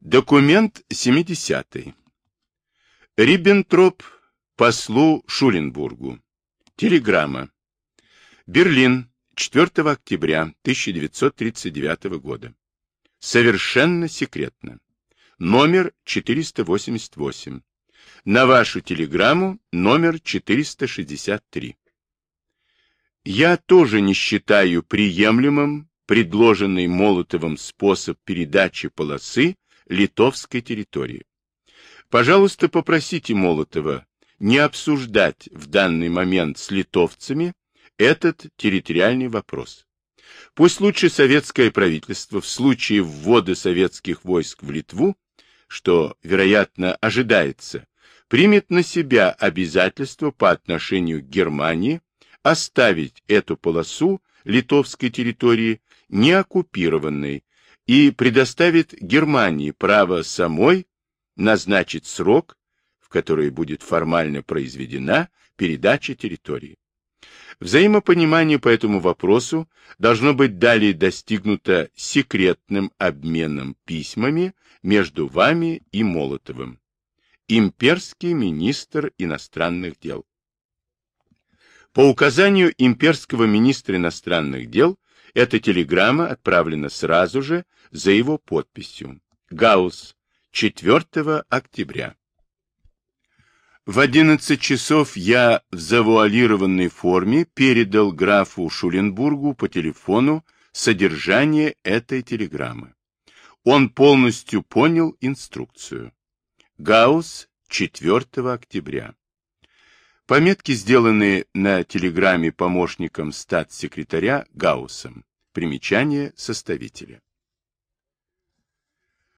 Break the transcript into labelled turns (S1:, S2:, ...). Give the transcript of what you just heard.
S1: Документ 70. Риббентроп послу Шуленбургу. Телеграмма. Берлин, 4 октября 1939 года. Совершенно секретно. Номер 488. На вашу телеграмму номер 463. Я тоже не считаю приемлемым предложенный Молотовым способ передачи полосы литовской территории. Пожалуйста, попросите Молотова не обсуждать в данный момент с литовцами этот территориальный вопрос. Пусть лучше советское правительство в случае ввода советских войск в Литву, что, вероятно, ожидается, примет на себя обязательство по отношению к Германии оставить эту полосу литовской территории неоккупированной и предоставит Германии право самой назначить срок, в который будет формально произведена передача территории. Взаимопонимание по этому вопросу должно быть далее достигнуто секретным обменом письмами между вами и Молотовым. Имперский министр иностранных дел. По указанию имперского министра иностранных дел эта телеграмма отправлена сразу же за его подписью. Гаусс, 4 октября. В 11 часов я в завуалированной форме передал графу Шуленбургу по телефону содержание этой телеграммы. Он полностью понял инструкцию. Гаусс, 4 октября. Пометки, сделанные на телеграмме помощником статс-секретаря Гауссом. Примечание составителя.